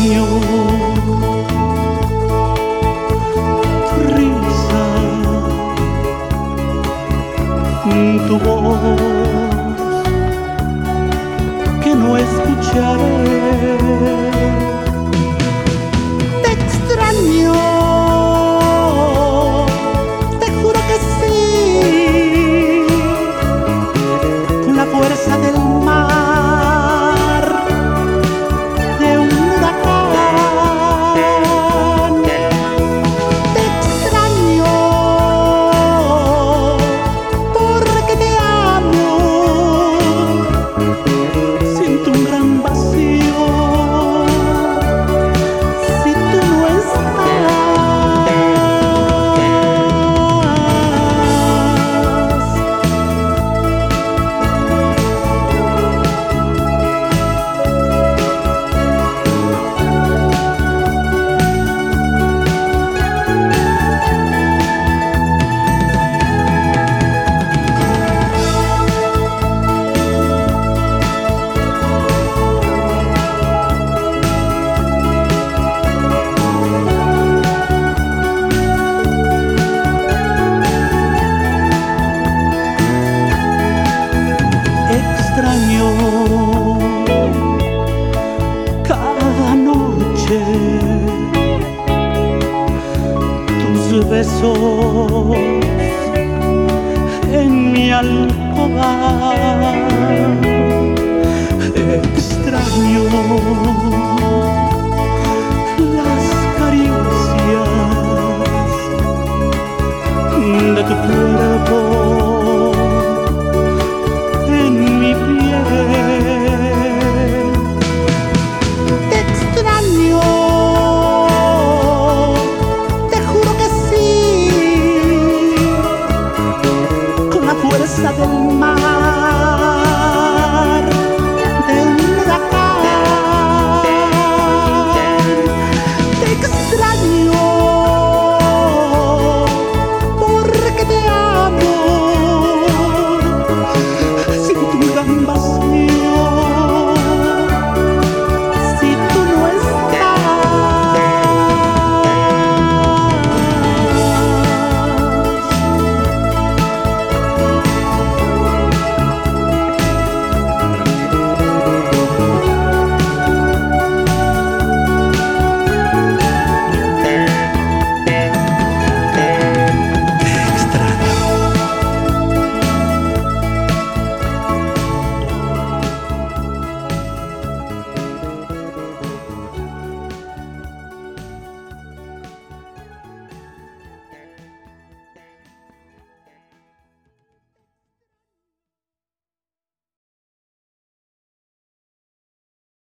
mío. Risa, tu voz que no escucharé. Besos en mi alcoba